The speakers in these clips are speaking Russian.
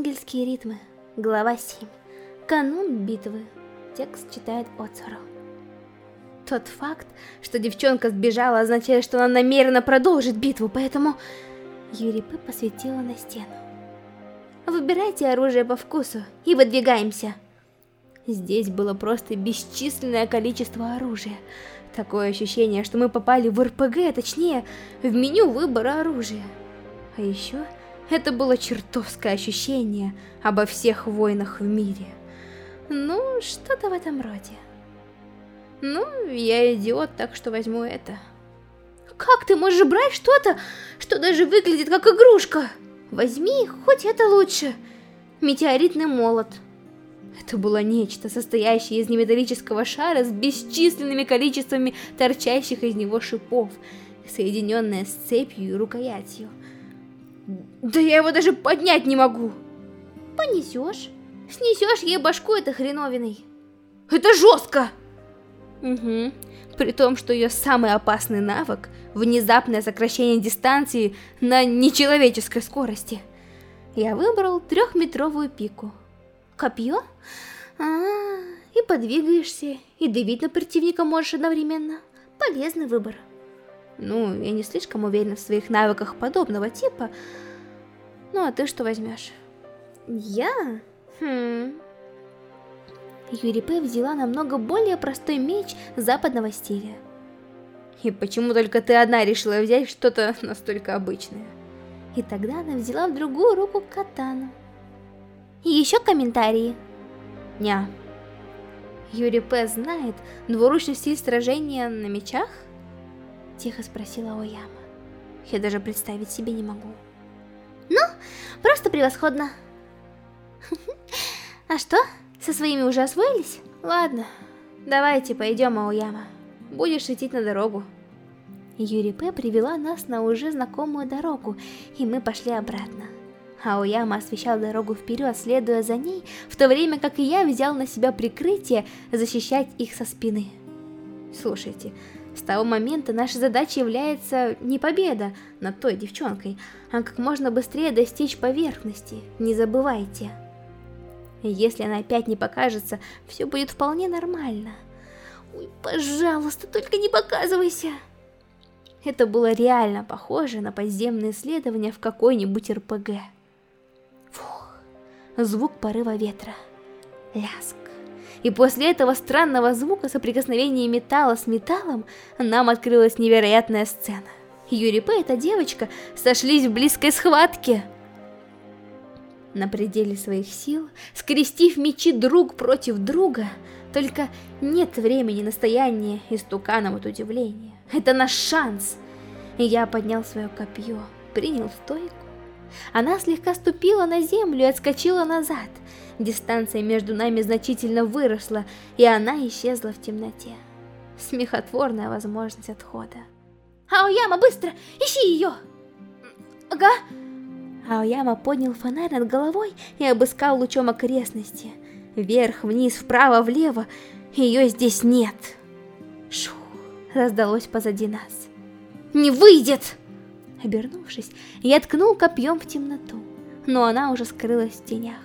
Ангельские ритмы. Глава 7. Канун битвы. Текст читает Оцару. Тот факт, что девчонка сбежала, означает, что она намеренно продолжит битву, поэтому Юрипы посветила на стену. Выбирайте оружие по вкусу и выдвигаемся. Здесь было просто бесчисленное количество оружия. Такое ощущение, что мы попали в РПГ, точнее, в меню выбора оружия. А еще это было чертовское ощущение обо всех войнах в мире. Ну, что-то в этом роде. Ну, я идиот, так что возьму это. Как ты можешь брать что-то, что даже выглядит как игрушка? Возьми, хоть это лучше. Метеоритный молот. Это было нечто, состоящее из неметаллического шара с бесчисленными количествами торчащих из него шипов, соединенное с цепью и рукоятью. Да я его даже поднять не могу. Понесешь. Снесешь ей башку этой хреновиной. Это жестко! Угу. При том, что ее самый опасный навык – внезапное сокращение дистанции на нечеловеческой скорости. Я выбрал трехметровую пику. Копье? А, -а, а, и подвигаешься, и давить на противника можешь одновременно. Полезный выбор. Ну, я не слишком уверен в своих навыках подобного типа. Ну, а ты что возьмешь? Я? Хм... Юрипе взяла намного более простой меч западного стиля. И почему только ты одна решила взять что-то настолько обычное? И тогда она взяла в другую руку катану. И еще комментарии. Ня. Юрипе знает двуручный стиль сражения на мечах? Тихо спросила Ояма. Я даже представить себе не могу. Ну, просто превосходно. А что? Со своими уже освоились? Ладно, давайте пойдем, Аояма. Будешь светить на дорогу. Юри П. привела нас на уже знакомую дорогу, и мы пошли обратно. Аояма освещал дорогу вперед, следуя за ней, в то время как и я взял на себя прикрытие защищать их со спины. Слушайте, с того момента наша задача является не победа над той девчонкой, а как можно быстрее достичь поверхности, не забывайте. Если она опять не покажется, все будет вполне нормально. Ой, пожалуйста, только не показывайся. Это было реально похоже на подземное исследование в какой-нибудь РПГ. Фух, звук порыва ветра. Ляск. И после этого странного звука соприкосновения металла с металлом нам открылась невероятная сцена. Юрий П. и эта девочка сошлись в близкой схватке на пределе своих сил, скрестив мечи друг против друга, только нет времени на стояние истуканом от удивления. Это наш шанс. Я поднял свое копье, принял стойку. Она слегка ступила на землю и отскочила назад. Дистанция между нами значительно выросла, и она исчезла в темноте. Смехотворная возможность отхода. Аояма, быстро! Ищи ее! Ага. Аояма поднял фонарь над головой и обыскал лучом окрестности. Вверх, вниз, вправо, влево. Ее здесь нет. Шу, раздалось позади нас. Не выйдет! Обернувшись, я ткнул копьем в темноту, но она уже скрылась в тенях.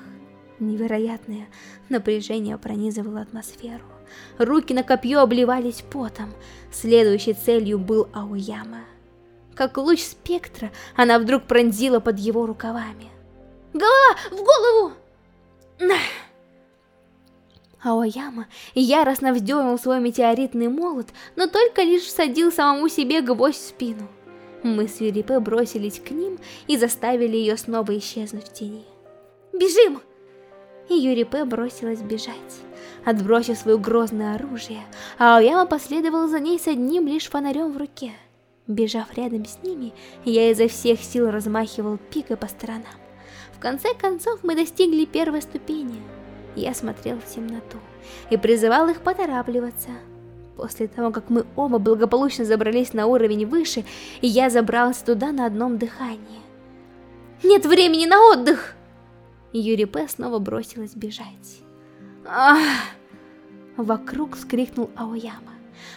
Невероятное напряжение пронизывало атмосферу. Руки на копье обливались потом. Следующей целью был Ауяма. Как луч спектра, она вдруг пронзила под его рукавами. «Голова! В голову!» Аояма яростно вздернул свой метеоритный молот, но только лишь всадил самому себе гвоздь в спину. Мы с Юрипе бросились к ним и заставили ее снова исчезнуть в тени. «Бежим!» И Юрипе бросилась бежать. Отбросив свое грозное оружие, Аояма последовал за ней с одним лишь фонарем в руке. Бежав рядом с ними, я изо всех сил размахивал пикой по сторонам. В конце концов мы достигли первой ступени. Я смотрел в темноту и призывал их поторапливаться. После того, как мы оба благополучно забрались на уровень выше, я забрался туда на одном дыхании. «Нет времени на отдых!» Юрий П. снова бросилась бежать. «Ах!» Вокруг скрикнул Аояма.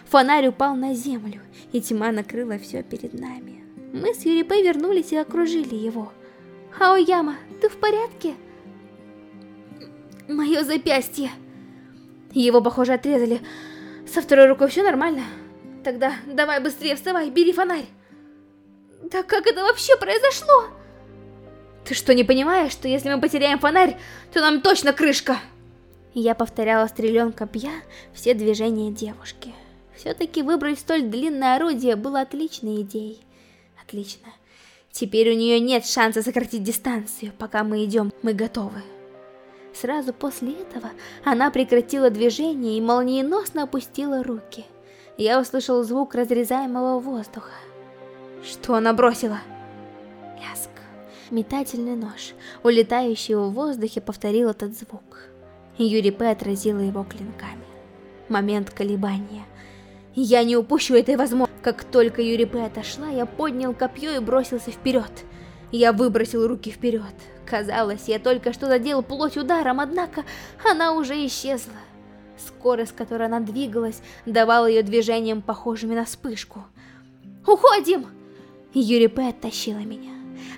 Фонарь упал на землю, и тьма накрыла все перед нами. Мы с Юрипей вернулись и окружили его. «Аояма, ты в порядке?» Мое запястье. Его, похоже, отрезали. Со второй рукой все нормально? Тогда давай быстрее вставай, бери фонарь. Да как это вообще произошло? Ты что, не понимаешь, что если мы потеряем фонарь, то нам точно крышка? Я повторяла стрелен копья все движения девушки. Все-таки выбрать столь длинное орудие было отличной идеей. Отлично. Теперь у нее нет шанса сократить дистанцию, пока мы идем, мы готовы. Сразу после этого она прекратила движение и молниеносно опустила руки. Я услышал звук разрезаемого воздуха. Что она бросила? Ляск. Метательный нож, улетающий в воздухе, повторил этот звук. Юрий П. отразила его клинками. Момент колебания. Я не упущу этой возможности. Как только Юрий П. отошла, я поднял копье и бросился вперед. Я выбросил руки вперед. Казалось, я только что задел плоть ударом, однако она уже исчезла. Скорость, с которой она двигалась, давала ее движениям похожими на вспышку. «Уходим!» Юрий П. оттащила меня.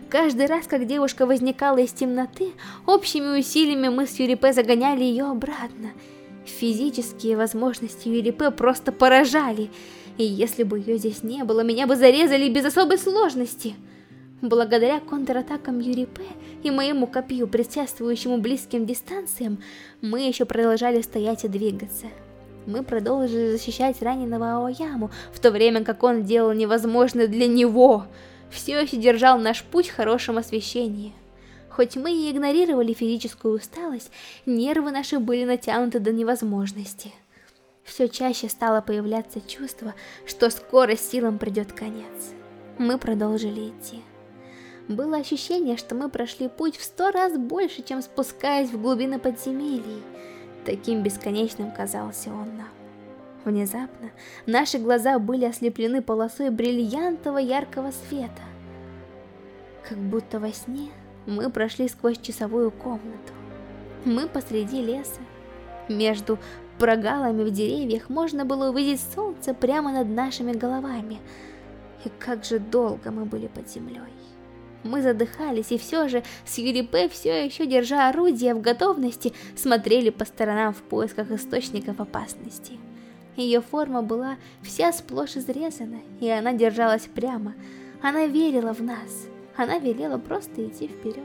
Каждый раз, как девушка возникала из темноты, общими усилиями мы с Юрий П. загоняли ее обратно. Физические возможности Юрий П. просто поражали, и если бы ее здесь не было, меня бы зарезали без особой сложности. Благодаря контратакам Юрий П. и моему копью, препятствующему близким дистанциям, мы еще продолжали стоять и двигаться. Мы продолжили защищать раненого Аояму, в то время как он делал невозможное для него. Все еще держал наш путь в хорошем освещении. Хоть мы и игнорировали физическую усталость, нервы наши были натянуты до невозможности. Все чаще стало появляться чувство, что скоро силам придет конец. Мы продолжили идти. Было ощущение, что мы прошли путь в сто раз больше, чем спускаясь в глубины подземелий. Таким бесконечным казался он нам. Внезапно наши глаза были ослеплены полосой бриллиантового яркого света. Как будто во сне мы прошли сквозь часовую комнату. Мы посреди леса. Между прогалами в деревьях можно было увидеть солнце прямо над нашими головами. И как же долго мы были под землей. Мы задыхались, и все же с Юрипе, все еще держа орудие в готовности, смотрели по сторонам в поисках источников опасности. Ее форма была вся сплошь изрезана, и она держалась прямо. Она верила в нас. Она велела просто идти вперед.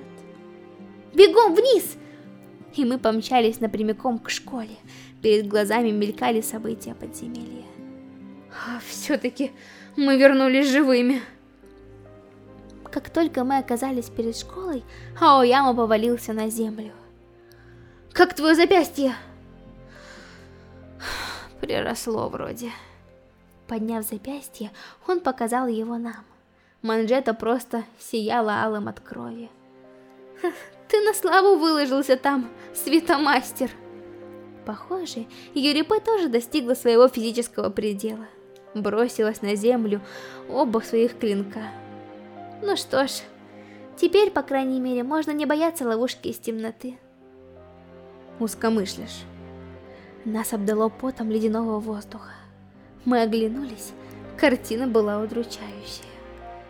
«Бегом вниз!» И мы помчались напрямиком к школе. Перед глазами мелькали события подземелья. А все-таки мы вернулись живыми. Как только мы оказались перед школой, Аояма повалился на землю. «Как твое запястье?» Приросло вроде. Подняв запястье, он показал его нам. Манжета просто сияла алым от крови. «Ты на славу выложился там, светомастер!» Похоже, Юрипе тоже достигла своего физического предела. Бросилась на землю оба своих клинка. Ну что ж, теперь, по крайней мере, можно не бояться ловушки из темноты. Узкомышлишь. Нас обдало потом ледяного воздуха. Мы оглянулись, картина была удручающая.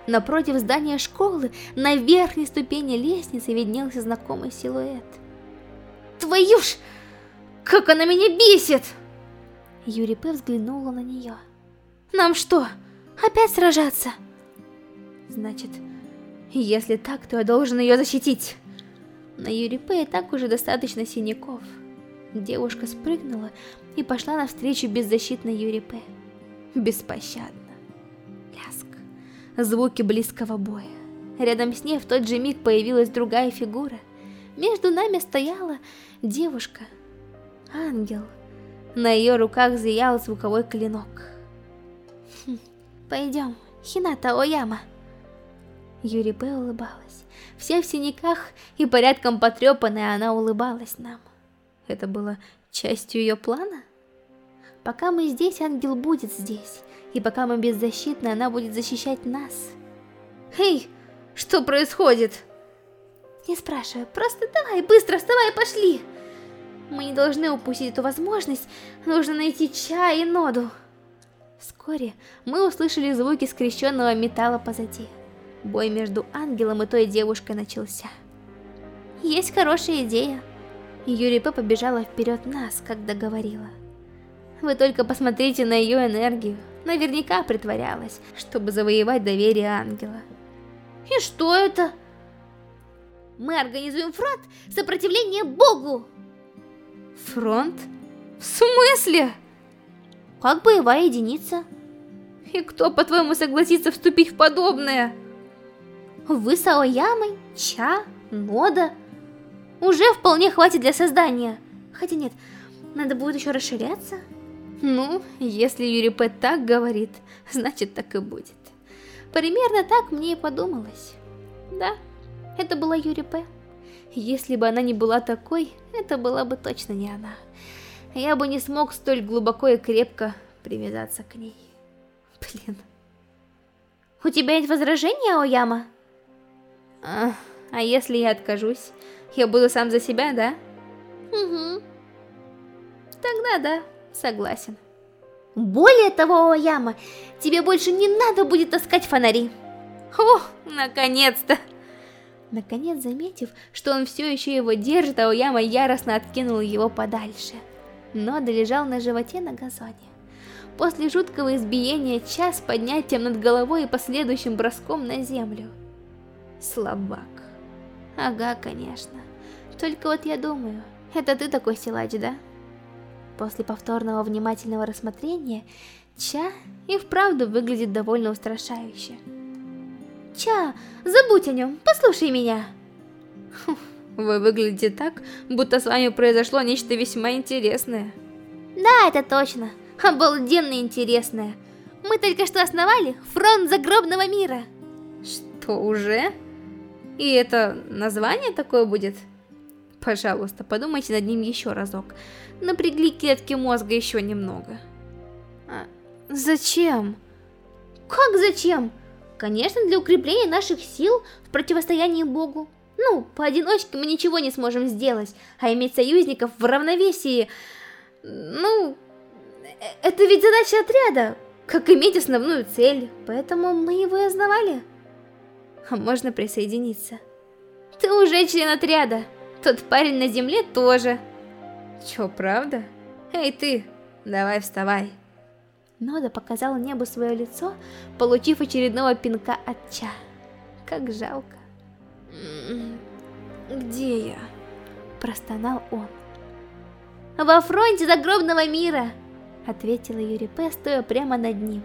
Напротив здания школы, на верхней ступени лестницы виднелся знакомый силуэт. «Твою ж! Как она меня бесит!» Юрий П. взглянула на нее. «Нам что, опять сражаться?» Значит, если так, то я должен ее защитить. На Юрипе и так уже достаточно синяков. Девушка спрыгнула и пошла навстречу беззащитной Юрипе. Беспощадно. Ляск. Звуки близкого боя. Рядом с ней в тот же миг появилась другая фигура. Между нами стояла девушка. Ангел. На ее руках зиял звуковой клинок. Хм. Пойдем, Хината Ояма. Юри Б. улыбалась. Вся в синяках и порядком потрепанная, она улыбалась нам. Это было частью ее плана? Пока мы здесь, ангел будет здесь. И пока мы беззащитны, она будет защищать нас. Эй, что происходит? Не спрашивай, просто давай, быстро вставай, пошли. Мы не должны упустить эту возможность, нужно найти чай и ноду. Вскоре мы услышали звуки скрещенного металла позади. Бой между ангелом и той девушкой начался. Есть хорошая идея. Юрий П. побежала вперед нас, как договорила. Вы только посмотрите на ее энергию. Наверняка притворялась, чтобы завоевать доверие ангела. И что это? Мы организуем фронт сопротивления Богу. Фронт? В смысле? Как боевая единица. И кто, по-твоему, согласится вступить в подобное? Вы с Аоямой, Ча, Нода. Уже вполне хватит для создания. Хотя нет, надо будет еще расширяться. Ну, если Юрий П. так говорит, значит так и будет. Примерно так мне и подумалось. Да, это была Юрий П. Если бы она не была такой, это была бы точно не она. Я бы не смог столь глубоко и крепко привязаться к ней. Блин. У тебя есть возражения, Ояма? А, а если я откажусь? Я буду сам за себя, да? Угу. Тогда да, согласен. Более того, Ояма, тебе больше не надо будет таскать фонари. О, наконец-то! Наконец, заметив, что он все еще его держит, Аояма яростно откинул его подальше. Нода лежал на животе на газоне. После жуткого избиения час поднятием над головой и последующим броском на землю. Слабак. Ага, конечно. Только вот я думаю, это ты такой силач, да? После повторного внимательного рассмотрения, Ча и вправду выглядит довольно устрашающе. Ча, забудь о нем, послушай меня. Вы выглядите так, будто с вами произошло нечто весьма интересное. Да, это точно. Обалденно интересное. Мы только что основали фронт загробного мира. Что, уже? И это название такое будет? Пожалуйста, подумайте над ним еще разок. Напрягли клетки мозга еще немного. А, зачем? Как зачем? Конечно, для укрепления наших сил в противостоянии Богу. Ну, поодиночке мы ничего не сможем сделать, а иметь союзников в равновесии... Ну, э, это ведь задача отряда, как иметь основную цель, поэтому мы его и основали. А можно присоединиться. Ты уже член отряда, тот парень на земле тоже. Чё, правда? Эй ты, давай вставай. Нода показала небу свое лицо, получив очередного пинка от Ча. Как жалко. «Где я?» – простонал он. «Во фронте загробного мира!» – ответила Юрий П, стоя прямо над ним.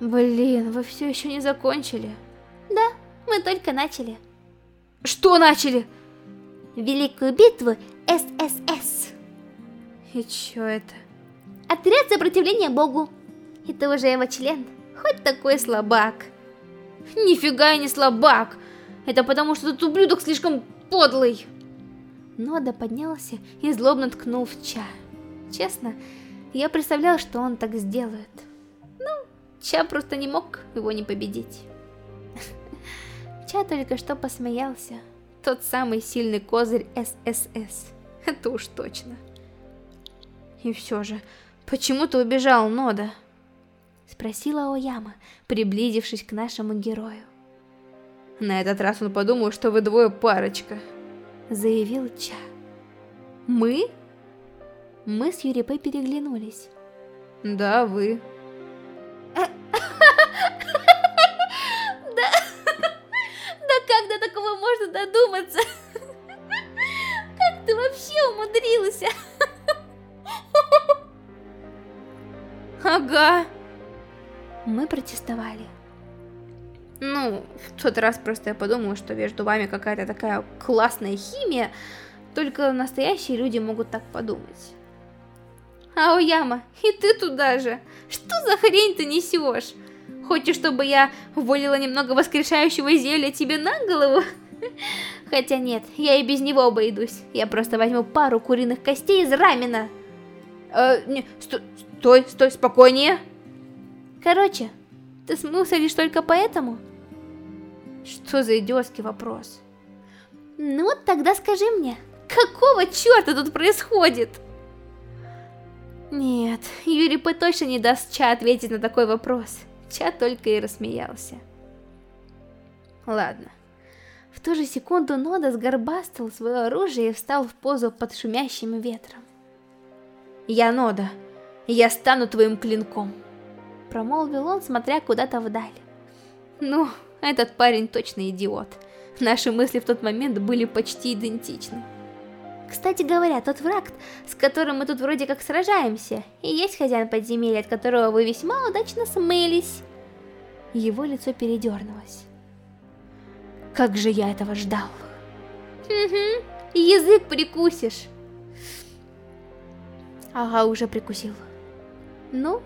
«Блин, вы все еще не закончили?» «Да, мы только начали». «Что начали?» «Великую битву ССС». «И чё это?» Отряд сопротивления Богу. И ты уже его член, хоть такой слабак. Нифига я не слабак. Это потому, что этот ублюдок слишком подлый. Нода поднялся и злобно ткнул в Ча. Честно, я представлял, что он так сделает. Ну, Ча просто не мог его не победить. Ча только что посмеялся. Тот самый сильный козырь ССС. Это уж точно. И все же, «Почему ты убежал, Нода?» Спросила Ояма, приблизившись к нашему герою. «На этот раз он подумал, что вы двое парочка», заявил Ча. «Мы?» Мы с Юрипой переглянулись. «Да, вы». Да, додуматься? Как ты вообще умудрился? Ага. Мы протестовали. Ну, в тот раз просто я подумала, что между вами какая-то такая классная химия, только настоящие люди могут так подумать. Аояма, и ты туда же. Что за хрень ты несешь? Хочешь, чтобы я ввалила немного воскрешающего зелья тебе на голову? Хотя нет, я и без него обойдусь. Я просто возьму пару куриных костей из рамена. Э, не, сто, Стой, стой, спокойнее. Короче, ты смылся лишь только поэтому? Что за идиотский вопрос? Ну, тогда скажи мне, какого черта тут происходит? Нет, Юрий П. точно не даст Ча ответить на такой вопрос. Ча только и рассмеялся. Ладно. В ту же секунду Нода сгорбастал свое оружие и встал в позу под шумящим ветром. «Я Нода, я стану твоим клинком», — промолвил он, смотря куда-то вдаль. «Ну, этот парень точно идиот. Наши мысли в тот момент были почти идентичны». Кстати говоря, тот враг, с которым мы тут вроде как сражаемся, и есть хозяин подземелья, от которого вы весьма удачно смылись. Его лицо передернулось. Как же я этого ждал. Угу, язык прикусишь. Ага, уже прикусил. Ну,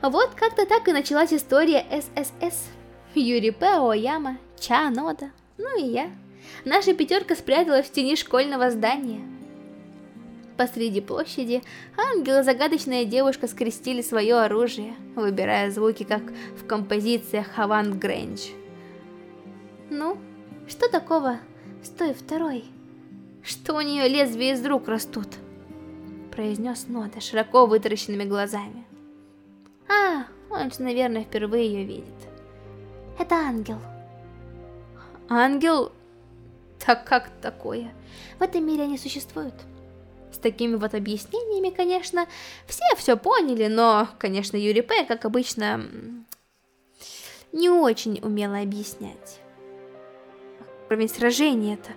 вот как-то так и началась история ССС. Юрий П. Ояма, Ча Нода, ну и я. Наша пятерка спряталась в тени школьного здания. Посреди площади ангел и загадочная девушка скрестили свое оружие, выбирая звуки, как в композициях Хаван Грэндж. Ну, что такого с той второй? Что у нее лезвия из рук растут? Произнес Нота широко вытаращенными глазами. А, он же, наверное, впервые ее видит. Это ангел. Ангел? Так как такое? В этом мире они существуют. С такими вот объяснениями, конечно, все все поняли, но, конечно, Юрий П, как обычно, не очень умела объяснять. Уровень сражения-то.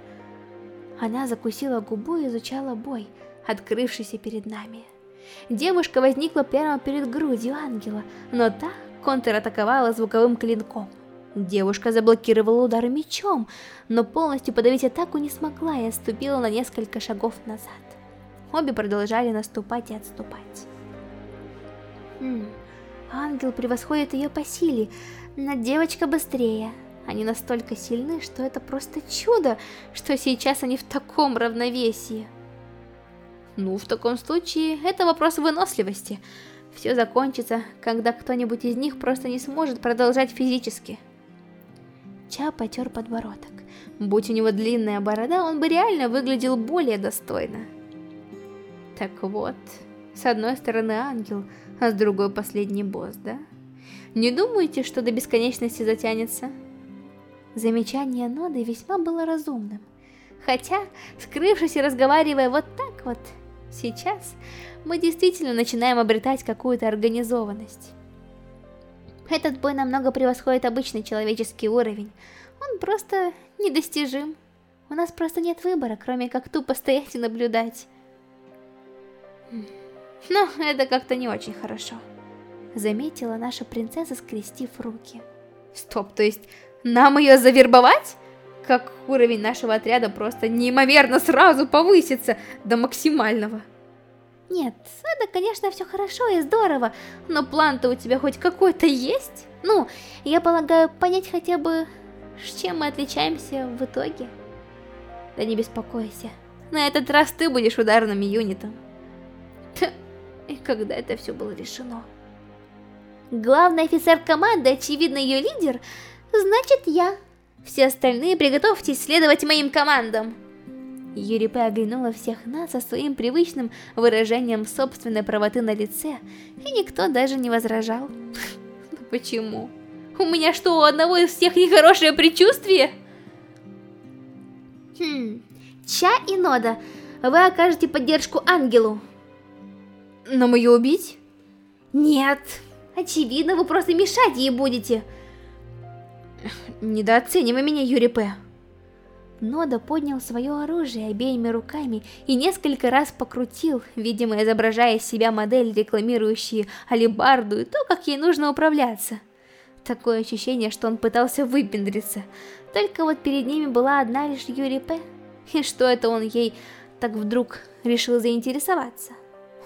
Она закусила губу и изучала бой, открывшийся перед нами. Девушка возникла прямо перед грудью ангела, но та контратаковала звуковым клинком. Девушка заблокировала удар мечом, но полностью подавить атаку не смогла и отступила на несколько шагов назад. Обе продолжали наступать и отступать. Хм, ангел превосходит ее по силе, но девочка быстрее. Они настолько сильны, что это просто чудо, что сейчас они в таком равновесии. Ну, в таком случае, это вопрос выносливости. Все закончится, когда кто-нибудь из них просто не сможет продолжать физически. Ча потер подбородок. Будь у него длинная борода, он бы реально выглядел более достойно. Так вот, с одной стороны ангел, а с другой последний босс, да? Не думаете, что до бесконечности затянется? Замечание Ноды весьма было разумным. Хотя, скрывшись и разговаривая вот так вот, сейчас мы действительно начинаем обретать какую-то организованность. Этот бой намного превосходит обычный человеческий уровень. Он просто недостижим. У нас просто нет выбора, кроме как тупо стоять и наблюдать. Но это как-то не очень хорошо. Заметила наша принцесса, скрестив руки. Стоп, то есть нам ее завербовать? Как уровень нашего отряда просто неимоверно сразу повысится до максимального. Нет, это, конечно, все хорошо и здорово, но план-то у тебя хоть какой-то есть? Ну, я полагаю, понять хотя бы, с чем мы отличаемся в итоге. Да не беспокойся, на этот раз ты будешь ударным юнитом. И когда это все было решено? Главный офицер команды, очевидно ее лидер, значит я. Все остальные приготовьтесь следовать моим командам. Юрипе оглянула всех нас со своим привычным выражением собственной правоты на лице, и никто даже не возражал. Ну почему? У меня что, у одного из всех нехорошее предчувствие? Хм, Ча и Нода, вы окажете поддержку Ангелу. Нам ее убить? Нет, очевидно, вы просто мешать ей будете. Недооценивай меня, Юрий П. Нода поднял свое оружие обеими руками и несколько раз покрутил, видимо изображая из себя модель, рекламирующую алибарду и то, как ей нужно управляться. Такое ощущение, что он пытался выпендриться. Только вот перед ними была одна лишь Юри П. И что это он ей так вдруг решил заинтересоваться?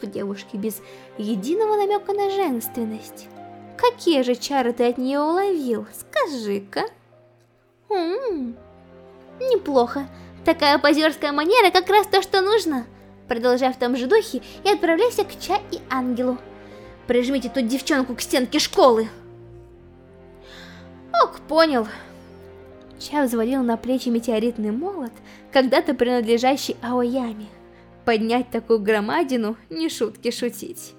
В девушке без единого намека на женственность. Какие же чары ты от нее уловил? Скажи-ка. Ммм... Неплохо. Такая позерская манера как раз то, что нужно. Продолжай в том же духе и отправляйся к Ча и Ангелу. Прижмите ту девчонку к стенке школы. Ок, понял. Ча взвалил на плечи метеоритный молот, когда-то принадлежащий Аояме. Поднять такую громадину, не шутки шутить.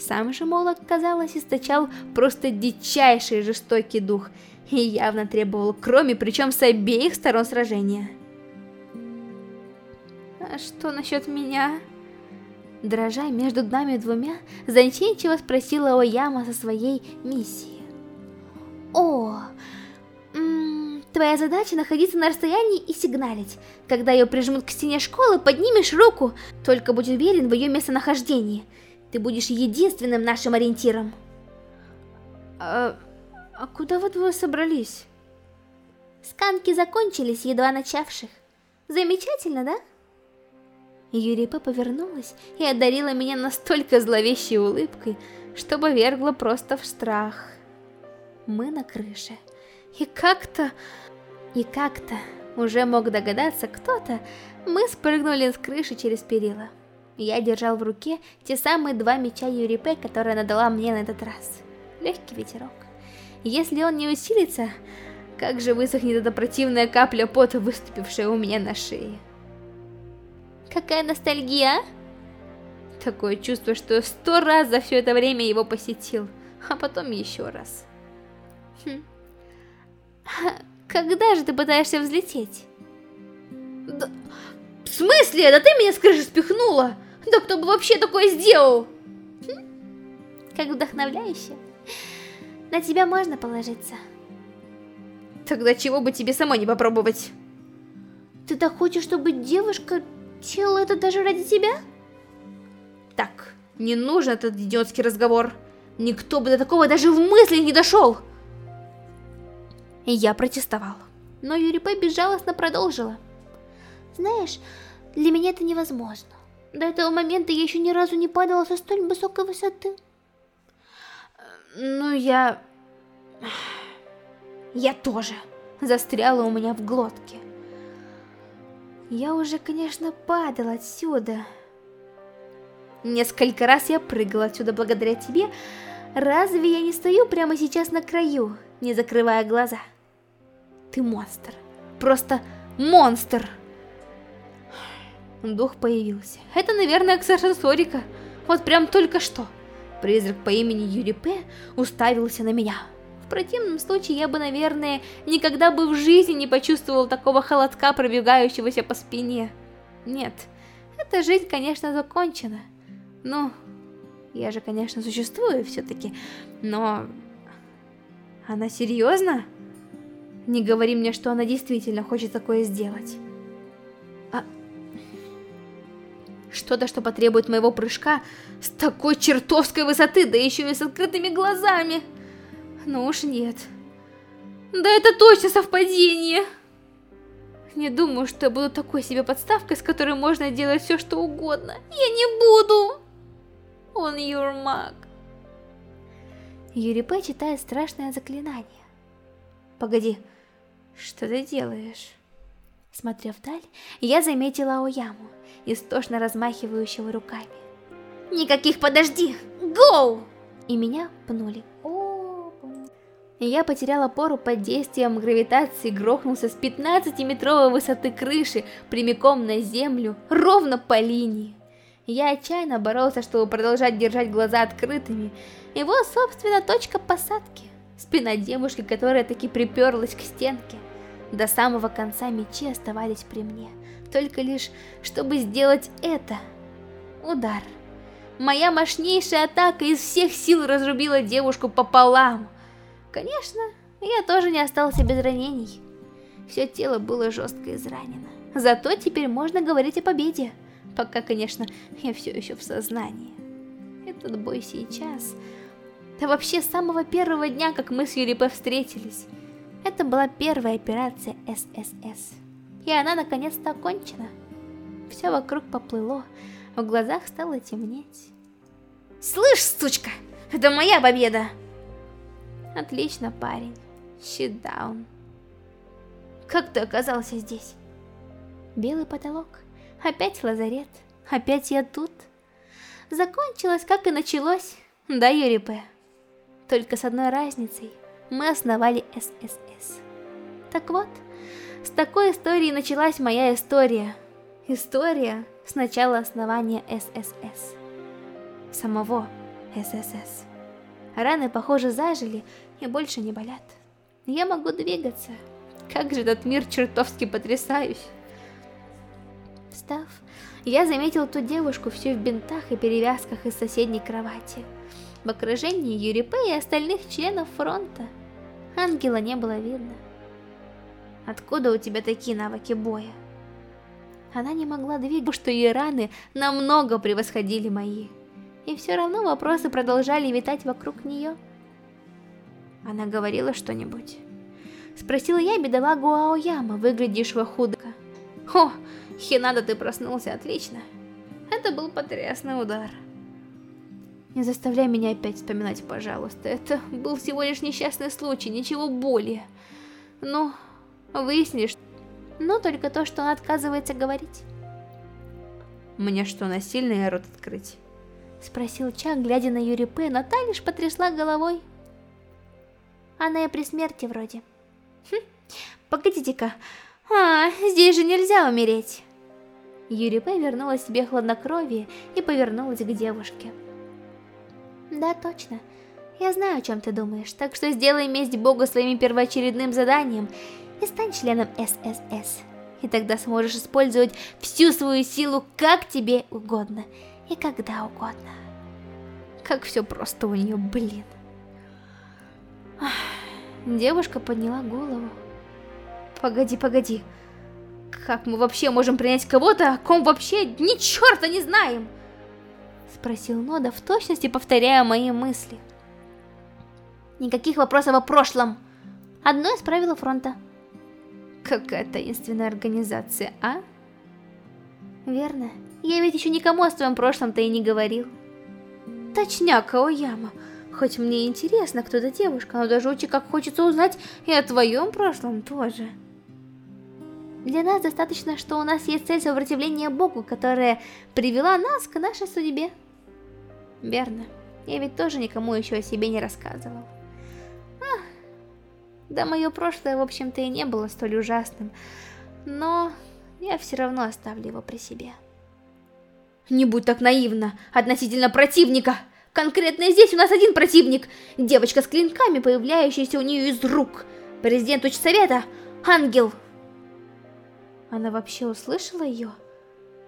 Сам же молот, казалось, источал просто дичайший жестокий дух и явно требовал кроме, причем с обеих сторон сражения. А что насчет меня? Дрожа между нами двумя, заченчиво спросила Ояма со своей миссией. О, твоя задача находиться на расстоянии и сигналить. Когда ее прижмут к стене школы, поднимешь руку, только будь уверен в ее местонахождении. Ты будешь единственным нашим ориентиром. А, а куда вы двое собрались? Сканки закончились, едва начавших. Замечательно, да? Юрипа повернулась и одарила меня настолько зловещей улыбкой, что повергла просто в страх. Мы на крыше. И как-то... И как-то, уже мог догадаться кто-то, мы спрыгнули с крыши через перила. Я держал в руке те самые два меча Юрипе, которые она дала мне на этот раз. Легкий ветерок. Если он не усилится, как же высохнет эта противная капля пота, выступившая у меня на шее. Какая ностальгия, а? Такое чувство, что сто раз за все это время его посетил, а потом еще раз. Хм. Когда же ты пытаешься взлететь? Да... В смысле? Да ты меня с крыши спихнула! Да кто бы вообще такое сделал? Хм. Как вдохновляюще. На тебя можно положиться. Тогда чего бы тебе самой не попробовать? Ты так хочешь, чтобы девушка делала это даже ради тебя? Так, не нужен этот идиотский разговор. Никто бы до такого даже в мысли не дошел. И я протестовала. Но Юрипе безжалостно продолжила. Знаешь, для меня это невозможно. До этого момента я еще ни разу не падала со столь высокой высоты. Ну, я... Я тоже. Застряла у меня в глотке. Я уже, конечно, падала отсюда. Несколько раз я прыгала отсюда благодаря тебе. Разве я не стою прямо сейчас на краю, не закрывая глаза? Ты монстр. Просто монстр. Дух появился. Это, наверное, аксессуарика. Вот прям только что. Призрак по имени Юрипе уставился на меня. В противном случае я бы, наверное, никогда бы в жизни не почувствовал такого холодка, пробегающегося по спине. Нет, эта жизнь, конечно, закончена. Ну, я же, конечно, существую все-таки, но... Она серьезно? Не говори мне, что она действительно хочет такое сделать. Что-то, что потребует моего прыжка с такой чертовской высоты, да еще и с открытыми глазами. Ну уж нет. Да это точно совпадение. Не думаю, что я буду такой себе подставкой, с которой можно делать все, что угодно. Я не буду. Он Юрмак. Юрипе читает страшное заклинание. Погоди, что ты делаешь? Смотря вдаль, я заметила Ояму истошно размахивающего руками. «Никаких подожди! Гоу!» И меня пнули. Я потеряла пору под действием гравитации грохнулся с 15-метровой высоты крыши прямиком на землю, ровно по линии. Я отчаянно боролся, чтобы продолжать держать глаза открытыми. И вот, собственно, точка посадки. Спина девушки, которая таки приперлась к стенке. До самого конца мечи оставались при мне только лишь, чтобы сделать это. Удар. Моя мощнейшая атака из всех сил разрубила девушку пополам. Конечно, я тоже не остался без ранений. Все тело было жестко изранено. Зато теперь можно говорить о победе. Пока, конечно, я все еще в сознании. Этот бой сейчас... Да вообще с самого первого дня, как мы с Юрипе встретились. Это была первая операция ССС. И она наконец-то окончена. Все вокруг поплыло, в глазах стало темнеть. Слышь, сучка, это моя победа! Отлично, парень. Down. Как ты оказался здесь? Белый потолок. Опять лазарет. Опять я тут. Закончилось, как и началось. Да, Юрипе? Только с одной разницей. Мы основали ССС. Так вот, с такой историей началась моя история. История с начала основания ССС. Самого ССС. Раны, похоже, зажили и больше не болят. Я могу двигаться. Как же этот мир чертовски потрясающий. Встав, я заметил ту девушку всю в бинтах и перевязках из соседней кровати. В окружении Юрипе и остальных членов фронта. Ангела не было видно. Откуда у тебя такие навыки боя? Она не могла двигаться, что ее раны намного превосходили мои. И все равно вопросы продолжали витать вокруг нее. Она говорила что-нибудь. Спросила я бедолагу Аояма, выглядевшего худо. О, Хинада, ты проснулся, отлично. Это был потрясный удар. Не заставляй меня опять вспоминать, пожалуйста. Это был всего лишь несчастный случай, ничего более. Выяснили, что... Но только то, что он отказывается говорить. Мне что, насильно я рот открыть? Спросил Чак, глядя на Юри П, но та лишь потрясла головой. Она и при смерти вроде. Хм, погодите-ка. А, здесь же нельзя умереть. Юри П вернула себе хладнокровие и повернулась к девушке. Да, точно. Я знаю, о чем ты думаешь, так что сделай месть Богу своим первоочередным заданием и стань членом ССС. И тогда сможешь использовать всю свою силу как тебе угодно и когда угодно. Как все просто у нее, блин. Девушка подняла голову. Погоди, погоди. Как мы вообще можем принять кого-то, о ком вообще ни черта не знаем? Спросил Нода, в точности повторяя мои мысли. Никаких вопросов о прошлом. Одно из правил фронта. Какая таинственная организация, а? Верно. Я ведь еще никому о своем прошлом-то и не говорил. Точняк, Аояма. Хоть мне интересно, кто эта девушка, но даже очень как хочется узнать и о твоем прошлом тоже. Для нас достаточно, что у нас есть цель сопротивления Богу, которая привела нас к нашей судьбе. Верно. Я ведь тоже никому еще о себе не рассказывал. Да мое прошлое, в общем-то, и не было столь ужасным. Но я все равно оставлю его при себе. Не будь так наивна относительно противника. Конкретно здесь у нас один противник. Девочка с клинками, появляющаяся у нее из рук. Президент учсовета — ангел. Она вообще услышала ее?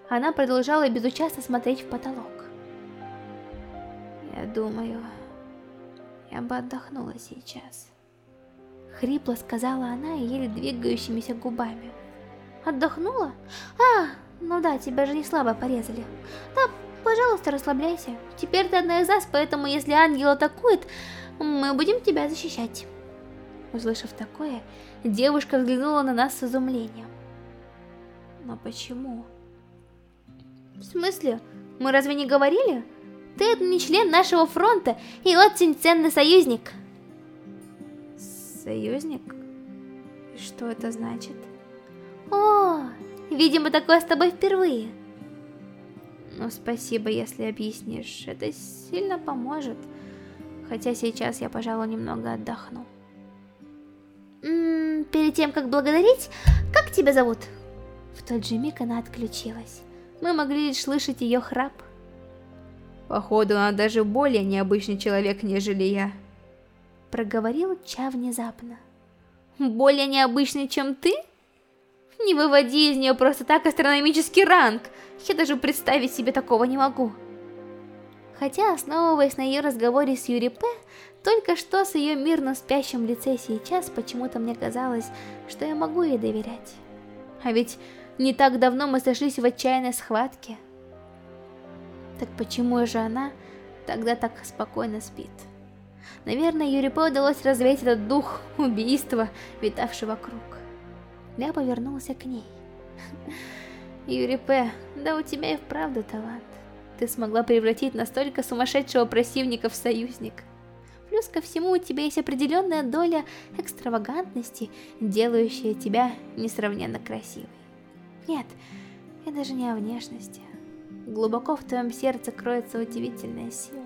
Она продолжала безучастно смотреть в потолок. Я думаю, я бы отдохнула сейчас. Хрипло сказала она еле двигающимися губами. Отдохнула? А, ну да, тебя же не слабо порезали. Да, пожалуйста, расслабляйся. Теперь ты одна из нас, поэтому если ангел атакует, мы будем тебя защищать. Услышав такое, девушка взглянула на нас с изумлением. Но почему? В смысле? Мы разве не говорили? Ты не член нашего фронта и очень ценный союзник. Союзник? И что это значит? О, видимо, такое с тобой впервые. Ну, спасибо, если объяснишь. Это сильно поможет. Хотя сейчас я, пожалуй, немного отдохну. М -м, перед тем, как благодарить, как тебя зовут? В тот же миг она отключилась. Мы могли лишь слышать ее храп. Походу, она даже более необычный человек, нежели я. Проговорил Ча внезапно. Более необычный, чем ты? Не выводи из нее просто так астрономический ранг. Я даже представить себе такого не могу. Хотя, основываясь на ее разговоре с Юри П, только что с ее мирно спящим лице сейчас, почему-то мне казалось, что я могу ей доверять. А ведь не так давно мы сошлись в отчаянной схватке. Так почему же она тогда так спокойно спит? Наверное, Юрипе удалось развеять этот дух убийства, витавший вокруг. Я повернулся к ней. Юрипе, да у тебя и вправду талант. Ты смогла превратить настолько сумасшедшего противника в союзник. Плюс ко всему у тебя есть определенная доля экстравагантности, делающая тебя несравненно красивой. Нет, я даже не о внешности. Глубоко в твоем сердце кроется удивительная сила.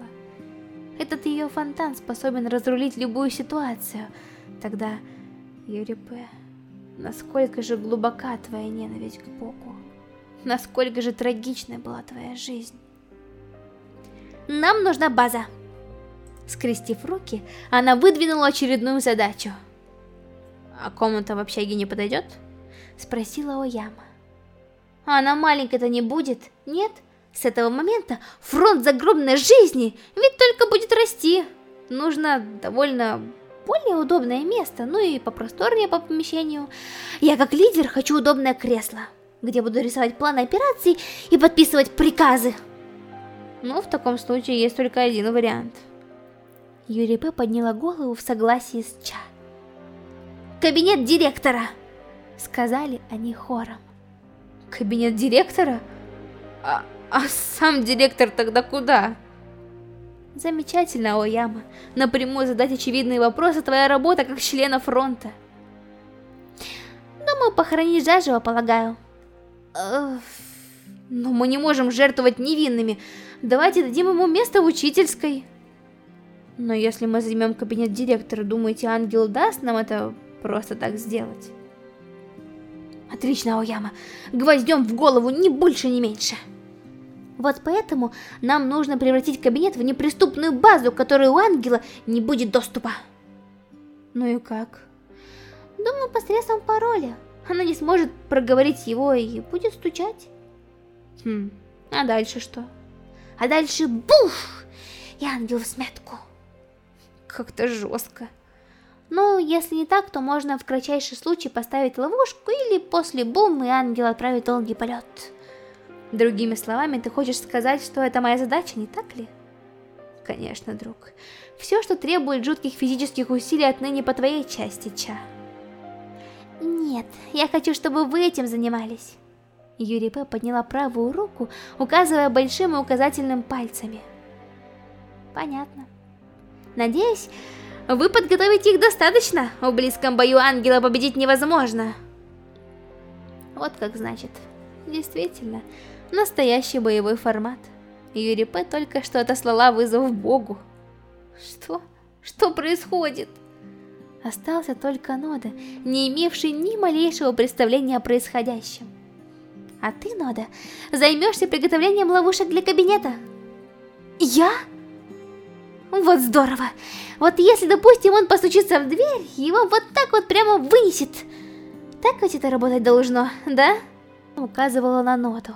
Этот ее фонтан способен разрулить любую ситуацию. Тогда, Юрипе, насколько же глубока твоя ненависть к Богу? Насколько же трагичной была твоя жизнь? Нам нужна база. Скрестив руки, она выдвинула очередную задачу. А комната в общаге не подойдет? Спросила Ояма. А она маленькая-то не будет, нет? С этого момента фронт загробной жизни ведь только будет расти. Нужно довольно более удобное место, ну и попросторнее по помещению. Я как лидер хочу удобное кресло, где буду рисовать планы операций и подписывать приказы. Ну, в таком случае есть только один вариант. Юрий П. подняла голову в согласии с Ча. «Кабинет директора!» Сказали они хором. «Кабинет директора? А, а сам директор тогда куда?» Замечательно, Ояма. Напрямую задать очевидные вопросы, твоя работа как члена фронта. Думаю, похоронить Жажева, полагаю. Но мы не можем жертвовать невинными. Давайте дадим ему место в учительской. Но если мы займем кабинет директора, думаете, ангел даст нам это просто так сделать? Отлично, Ояма. Гвоздем в голову, ни больше, ни меньше. Вот поэтому нам нужно превратить кабинет в неприступную базу, которой у ангела не будет доступа. Ну и как? Думаю, посредством пароля. Она не сможет проговорить его и будет стучать. Хм, а дальше что? А дальше бух! И ангел в сметку. Как-то жестко. Ну, если не так, то можно в кратчайший случай поставить ловушку или после бум и ангел отправит долгий полет. Другими словами, ты хочешь сказать, что это моя задача, не так ли? Конечно, друг. Все, что требует жутких физических усилий отныне по твоей части, Ча. Нет, я хочу, чтобы вы этим занимались. Юрий П. подняла правую руку, указывая большим и указательным пальцами. Понятно. Надеюсь, вы подготовите их достаточно. В близком бою ангела победить невозможно. Вот как значит. Действительно, Настоящий боевой формат. Юрий П. только что отослала вызов Богу. Что? Что происходит? Остался только Нода, не имевший ни малейшего представления о происходящем. А ты, Нода, займешься приготовлением ловушек для кабинета? Я? Вот здорово. Вот если, допустим, он постучится в дверь, его вот так вот прямо вынесет. Так ведь это работать должно, да? Указывала на Ноду.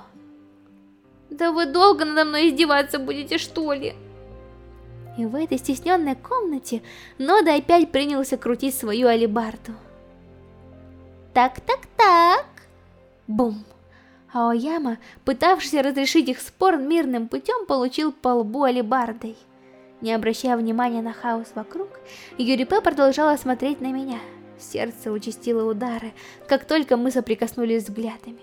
Да вы долго надо мной издеваться будете, что ли? И в этой стесненной комнате Нода опять принялся крутить свою алибарду. Так-так-так. Бум. Аояма, пытавшийся разрешить их спор мирным путем, получил по лбу алибардой. Не обращая внимания на хаос вокруг, Юрипе продолжала смотреть на меня. Сердце участило удары, как только мы соприкоснулись взглядами.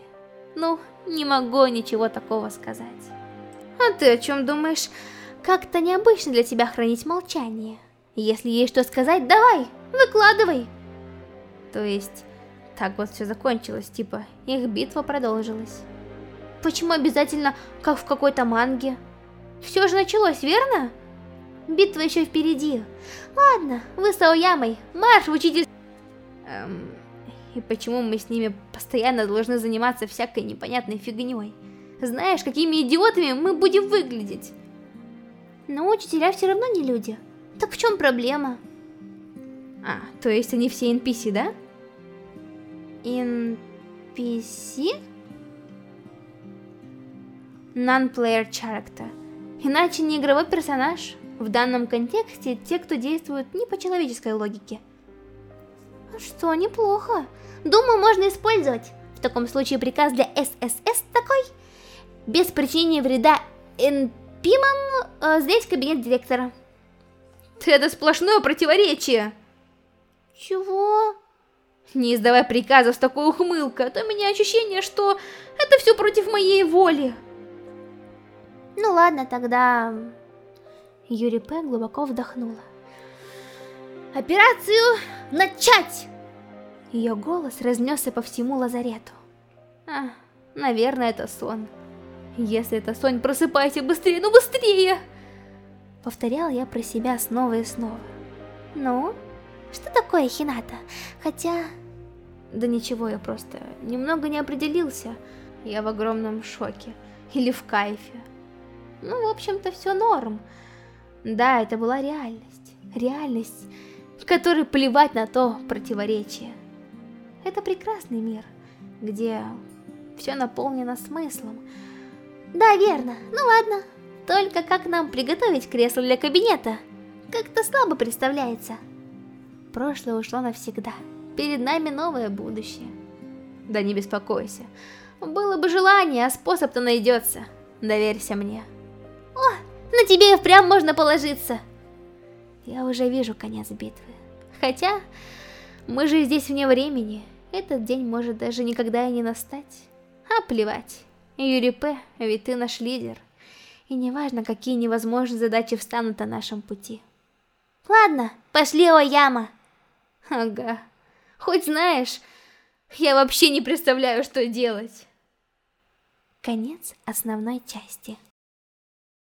Ну, не могу ничего такого сказать. А ты о чем думаешь? Как-то необычно для тебя хранить молчание. Если есть что сказать, давай, выкладывай. То есть, так вот все закончилось, типа, их битва продолжилась. Почему обязательно, как в какой-то манге? Все же началось, верно? Битва еще впереди. Ладно, вы с Аоямой, марш учитель... Эм, и почему мы с ними постоянно должны заниматься всякой непонятной фигней? Знаешь, какими идиотами мы будем выглядеть? Но учителя все равно не люди. Так в чем проблема? А, то есть они все NPC, да? NPC? Non-player character. Иначе не игровой персонаж. В данном контексте те, кто действует не по человеческой логике. Что, неплохо. Думаю, можно использовать. В таком случае приказ для ССС такой. Без причинения вреда НПИМам э, здесь кабинет директора. Это сплошное противоречие. Чего? Не издавай приказов с такой ухмылкой, а то у меня ощущение, что это все против моей воли. Ну ладно, тогда... Юрий П. глубоко вдохнула. Операцию начать! Ее голос разнесся по всему лазарету. А, наверное, это сон. Если это сон, просыпайся быстрее, ну быстрее! Повторял я про себя снова и снова. Ну, что такое Хината? Хотя... Да ничего, я просто немного не определился. Я в огромном шоке. Или в кайфе. Ну, в общем-то, все норм. Да, это была реальность. Реальность, которой плевать на то противоречие. Это прекрасный мир, где все наполнено смыслом. Да, верно. Ну ладно. Только как нам приготовить кресло для кабинета? Как-то слабо представляется. Прошлое ушло навсегда. Перед нами новое будущее. Да не беспокойся. Было бы желание, а способ-то найдется. Доверься мне. О, на тебе и впрямь можно положиться. Я уже вижу конец битвы. Хотя, мы же здесь вне времени. Этот день может даже никогда и не настать. А плевать. Юрий П., ведь ты наш лидер. И неважно, какие невозможные задачи встанут на нашем пути. Ладно, пошли, Ояма. Ага. Хоть знаешь, я вообще не представляю, что делать. Конец основной части.